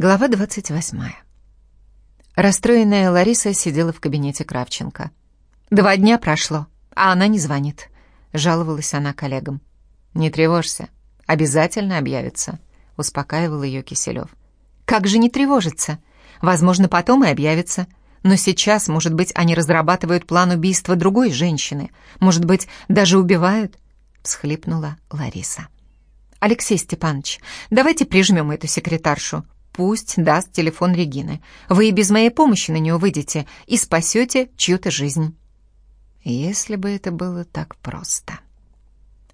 Глава 28. Расстроенная Лариса сидела в кабинете Кравченко. «Два дня прошло, а она не звонит», — жаловалась она коллегам. «Не тревожься, обязательно объявится», — успокаивал ее Киселев. «Как же не тревожиться? Возможно, потом и объявится. Но сейчас, может быть, они разрабатывают план убийства другой женщины. Может быть, даже убивают?» — всхлипнула Лариса. «Алексей Степанович, давайте прижмем эту секретаршу», пусть даст телефон Регины. Вы и без моей помощи на нее выйдете и спасете чью-то жизнь. Если бы это было так просто.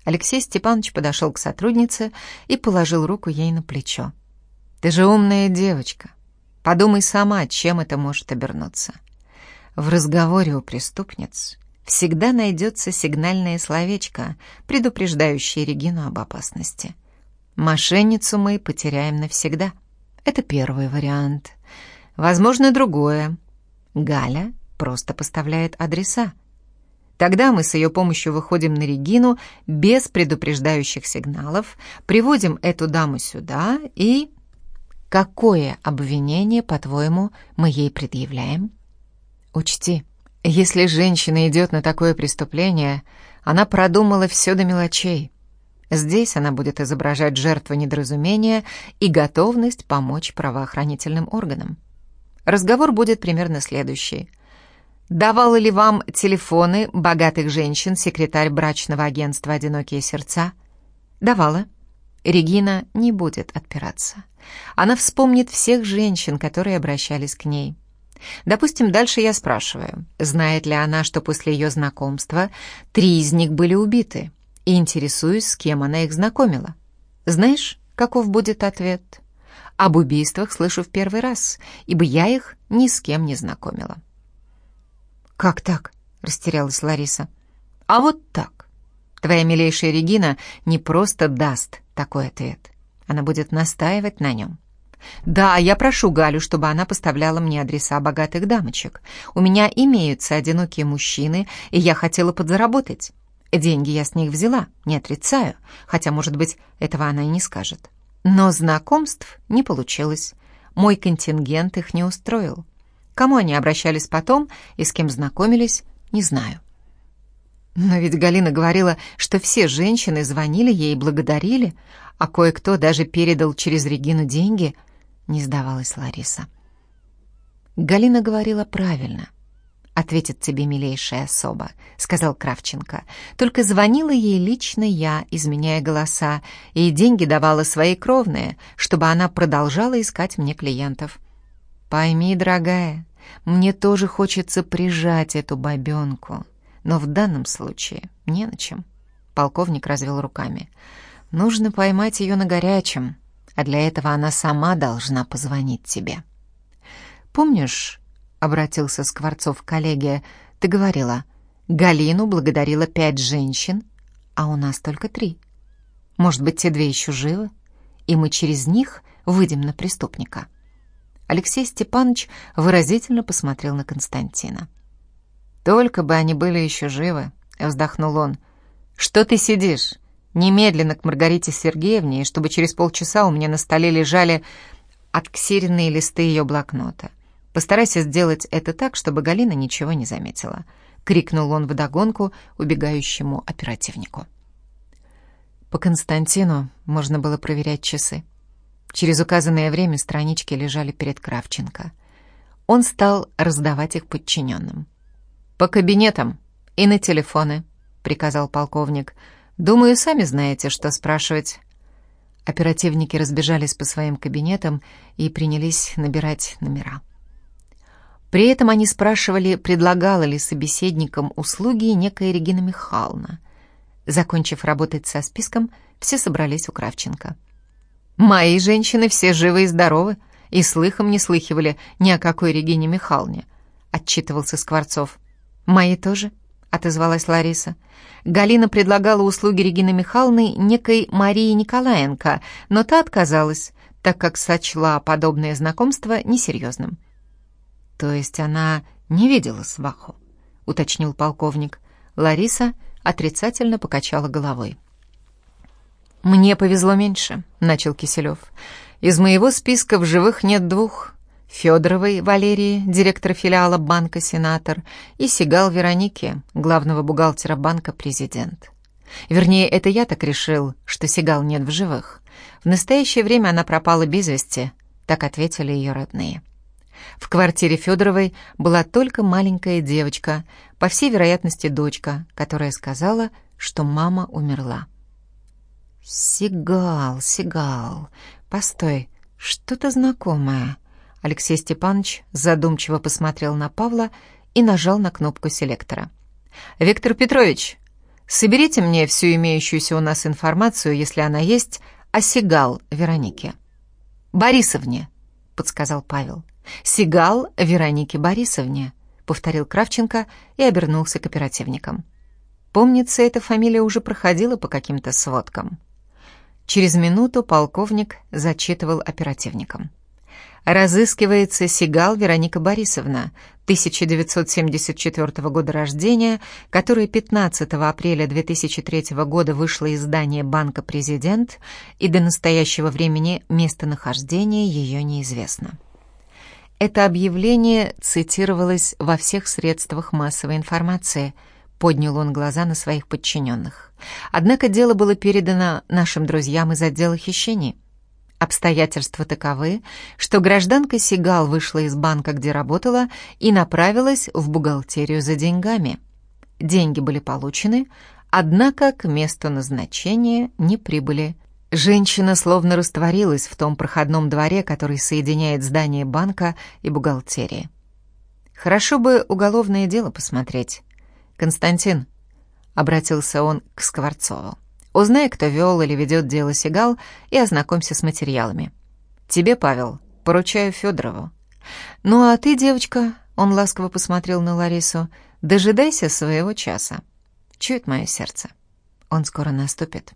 Алексей Степанович подошел к сотруднице и положил руку ей на плечо. «Ты же умная девочка. Подумай сама, чем это может обернуться. В разговоре у преступниц всегда найдется сигнальное словечко, предупреждающее Регину об опасности. Мошенницу мы потеряем навсегда». Это первый вариант. Возможно, другое. Галя просто поставляет адреса. Тогда мы с ее помощью выходим на Регину без предупреждающих сигналов, приводим эту даму сюда и... Какое обвинение, по-твоему, мы ей предъявляем? Учти, если женщина идет на такое преступление, она продумала все до мелочей. Здесь она будет изображать жертву недоразумения и готовность помочь правоохранительным органам. Разговор будет примерно следующий. Давала ли вам телефоны богатых женщин секретарь брачного агентства «Одинокие сердца»? Давала. Регина не будет отпираться. Она вспомнит всех женщин, которые обращались к ней. Допустим, дальше я спрашиваю, знает ли она, что после ее знакомства три из них были убиты – и интересуюсь, с кем она их знакомила. Знаешь, каков будет ответ? Об убийствах слышу в первый раз, ибо я их ни с кем не знакомила. «Как так?» — растерялась Лариса. «А вот так. Твоя милейшая Регина не просто даст такой ответ. Она будет настаивать на нем. Да, я прошу Галю, чтобы она поставляла мне адреса богатых дамочек. У меня имеются одинокие мужчины, и я хотела подзаработать. Деньги я с них взяла, не отрицаю, хотя, может быть, этого она и не скажет. Но знакомств не получилось. Мой контингент их не устроил. Кому они обращались потом и с кем знакомились, не знаю. Но ведь Галина говорила, что все женщины звонили ей и благодарили, а кое-кто даже передал через Регину деньги, не сдавалась Лариса. Галина говорила правильно ответит тебе милейшая особа», — сказал Кравченко. «Только звонила ей лично я, изменяя голоса, и деньги давала свои кровные, чтобы она продолжала искать мне клиентов». «Пойми, дорогая, мне тоже хочется прижать эту бабенку, но в данном случае не на чем». Полковник развел руками. «Нужно поймать ее на горячем, а для этого она сама должна позвонить тебе». «Помнишь, обратился Скворцов к коллеге. «Ты говорила, Галину благодарила пять женщин, а у нас только три. Может быть, те две еще живы, и мы через них выйдем на преступника». Алексей Степанович выразительно посмотрел на Константина. «Только бы они были еще живы», — вздохнул он. «Что ты сидишь? Немедленно к Маргарите Сергеевне, чтобы через полчаса у меня на столе лежали отксиренные листы ее блокнота. Постарайся сделать это так, чтобы Галина ничего не заметила», — крикнул он вдогонку убегающему оперативнику. По Константину можно было проверять часы. Через указанное время странички лежали перед Кравченко. Он стал раздавать их подчиненным. «По кабинетам и на телефоны», — приказал полковник. «Думаю, сами знаете, что спрашивать». Оперативники разбежались по своим кабинетам и принялись набирать номера. При этом они спрашивали, предлагала ли собеседникам услуги некая Регина Михайловна. Закончив работать со списком, все собрались у Кравченко. «Мои женщины все живы и здоровы, и слыхом не слыхивали ни о какой Регине Михайловне», — отчитывался Скворцов. «Мои тоже», — отозвалась Лариса. Галина предлагала услуги Регины Михайловны некой Марии Николаенко, но та отказалась, так как сочла подобное знакомство несерьезным. «То есть она не видела сваху?» — уточнил полковник. Лариса отрицательно покачала головой. «Мне повезло меньше», — начал Киселев. Из моего списка в живых нет двух. Федоровой Валерии, директора филиала банка «Сенатор», и Сигал Вероники, главного бухгалтера банка «Президент». Вернее, это я так решил, что Сигал нет в живых. В настоящее время она пропала без вести, так ответили ее родные. В квартире Федоровой была только маленькая девочка, по всей вероятности дочка, которая сказала, что мама умерла. «Сигал, Сигал, постой, что-то знакомое». Алексей Степанович задумчиво посмотрел на Павла и нажал на кнопку селектора. «Виктор Петрович, соберите мне всю имеющуюся у нас информацию, если она есть, о Сигал Веронике». «Борисовне», — подсказал Павел. «Сигал Веронике Борисовне», — повторил Кравченко и обернулся к оперативникам. Помнится, эта фамилия уже проходила по каким-то сводкам. Через минуту полковник зачитывал оперативникам. Разыскивается Сигал Вероника Борисовна, 1974 года рождения, которая 15 апреля 2003 года вышла из здания банка «Президент» и до настоящего времени местонахождение ее неизвестно. Это объявление цитировалось во всех средствах массовой информации. Поднял он глаза на своих подчиненных. Однако дело было передано нашим друзьям из отдела хищений. Обстоятельства таковы, что гражданка Сигал вышла из банка, где работала, и направилась в бухгалтерию за деньгами. Деньги были получены, однако к месту назначения не прибыли. Женщина словно растворилась в том проходном дворе, который соединяет здание банка и бухгалтерии. Хорошо бы уголовное дело посмотреть. «Константин», — обратился он к Скворцову, Узнай, кто вел или ведет дело Сигал, и ознакомься с материалами. Тебе, Павел, поручаю Федорову. Ну а ты, девочка, он ласково посмотрел на Ларису, дожидайся своего часа. Чует мое сердце. Он скоро наступит.